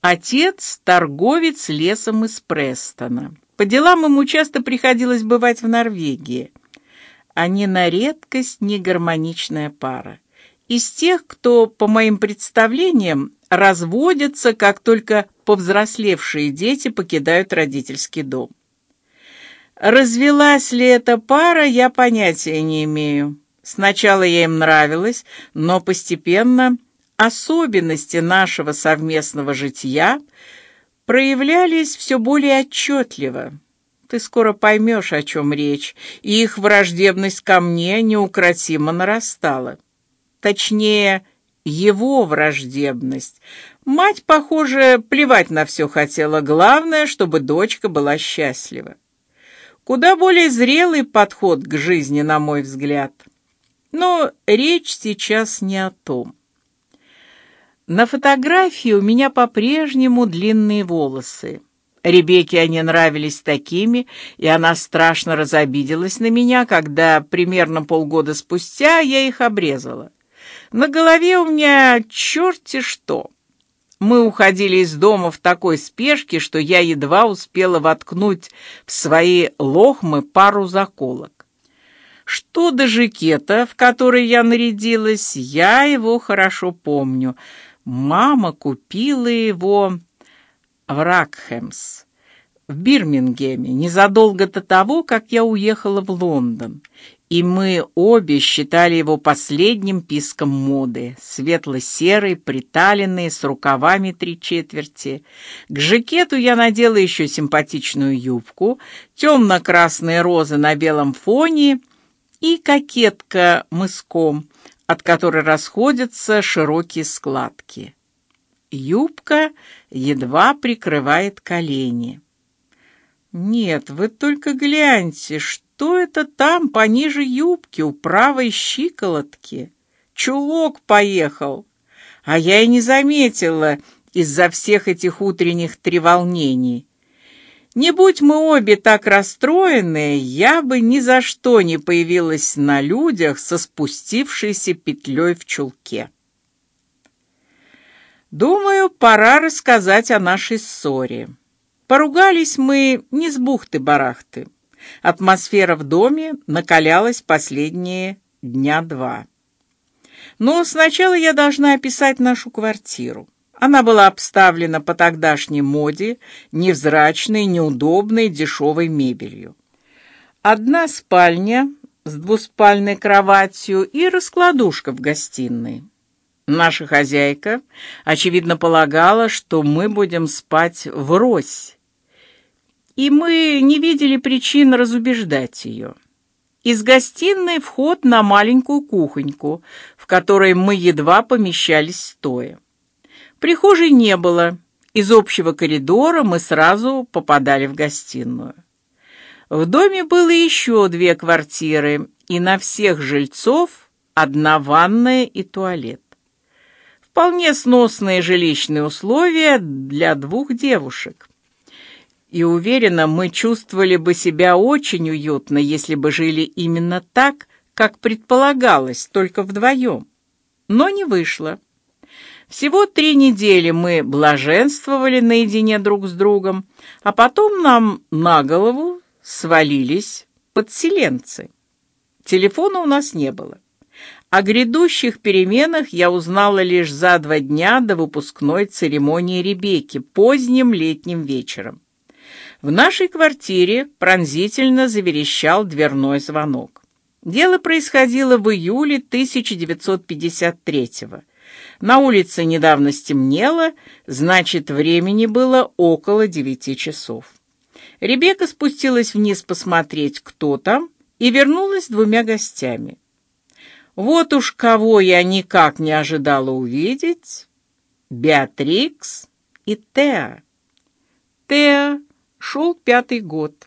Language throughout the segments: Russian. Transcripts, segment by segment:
Отец торговец лесом из Престона. По делам ему часто приходилось бывать в Норвегии. Они на редкость негармоничная пара. Из тех, кто, по моим представлениям, разводятся, как только повзрослевшие дети покидают родительский дом. Развелась ли эта пара, я понятия не имею. Сначала я им нравилась, но постепенно особенности нашего совместного жития проявлялись все более отчетливо. Ты скоро поймешь, о чем речь, и их враждебность ко мне неукротимо нарастала. Точнее, его враждебность. Мать, похоже, плевать на все хотела. Главное, чтобы дочка была счастлива. Куда более зрелый подход к жизни, на мой взгляд. Но речь сейчас не о том. На фотографии у меня по-прежнему длинные волосы. Ребекке они нравились такими, и она страшно разобиделась на меня, когда примерно полгода спустя я их обрезала. На голове у меня черти что. Мы уходили из дома в такой спешке, что я едва успела воткнуть в свои лохмы пару заколок. Что до жакета, в который я нарядилась, я его хорошо помню — Мама купила его в Ракхемс, в Бирмингеме, незадолго до того, как я уехала в Лондон, и мы обе считали его последним писком моды, светло-серый, приталенный, с рукавами три четверти. К жакету я надела еще симпатичную юбку, темно-красные розы на белом фоне и кокетка мыском — от которой расходятся широкие складки. Юбка едва прикрывает колени. Нет, вы только гляньте, что это там пониже юбки у правой щиколотки. Чулок поехал, а я и не заметила из-за всех этих утренних треволнений. Не будь мы обе так расстроены, я бы ни за что не появилась на людях со спустившейся петлей в чулке. Думаю, пора рассказать о нашей ссоре. Поругались мы не с бухты-барахты. Атмосфера в доме накалялась последние дня два. Но сначала я должна описать нашу квартиру. Она была обставлена по тогдашней моде, невзрачной, неудобной, дешевой мебелью. Одна спальня с двуспальной кроватью и раскладушка в гостиной. Наша хозяйка, очевидно, полагала, что мы будем спать врозь, и мы не видели причин разубеждать ее. Из гостиной вход на маленькую кухоньку, в которой мы едва помещались стоя. Прихожей не было. Из общего коридора мы сразу попадали в гостиную. В доме было еще две квартиры, и на всех жильцов одна ванная и туалет. Вполне сносные жилищные условия для двух девушек. И уверена, мы чувствовали бы себя очень уютно, если бы жили именно так, как предполагалось, только вдвоем. Но не вышло. Всего три недели мы блаженствовали наедине друг с другом, а потом нам на голову свалились подселенцы. Телефона у нас не было. О грядущих переменах я узнала лишь за два дня до выпускной церемонии Ребекки поздним летним вечером. В нашей квартире пронзительно заверещал дверной звонок. Дело происходило в июле 1953 года. На улице недавно стемнело, значит, времени было около девяти часов. Ребекка спустилась вниз посмотреть, кто там, и вернулась двумя гостями. Вот уж кого я никак не ожидала увидеть: Беатрикс и Теа. Теа шел пятый год.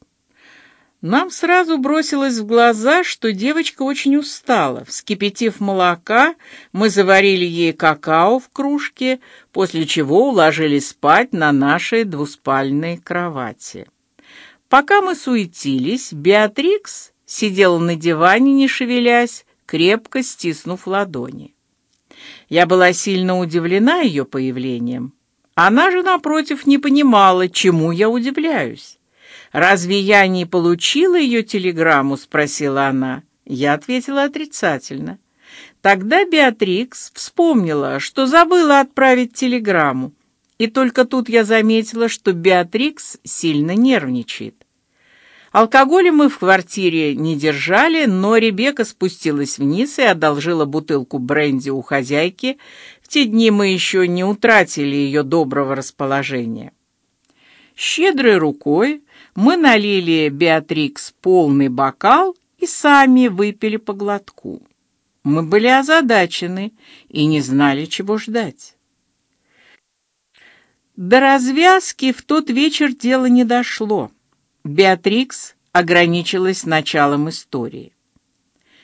Нам сразу бросилось в глаза, что девочка очень устала. Вскипятив молока, мы заварили ей какао в кружке, после чего уложили спать на нашей двуспальной кровати. Пока мы суетились, Беатрикс сидела на диване, не шевелясь, крепко стиснув ладони. Я была сильно удивлена ее появлением. Она же напротив не понимала, чему я удивляюсь. Разве я не получила ее телеграмму? – спросила она. Я ответила отрицательно. Тогда Беатрикс вспомнила, что забыла отправить телеграмму, и только тут я заметила, что Беатрикс сильно нервничает. Алкоголя мы в квартире не держали, но Ребека спустилась вниз и одолжила бутылку бренди у хозяйки. В те дни мы еще не утратили ее доброго расположения. Щедрой рукой мы налили Беатрикс полный бокал и сами выпили по глотку. Мы были озадачены и не знали, чего ждать. До развязки в тот вечер дело не дошло. Беатрикс ограничилась началом истории.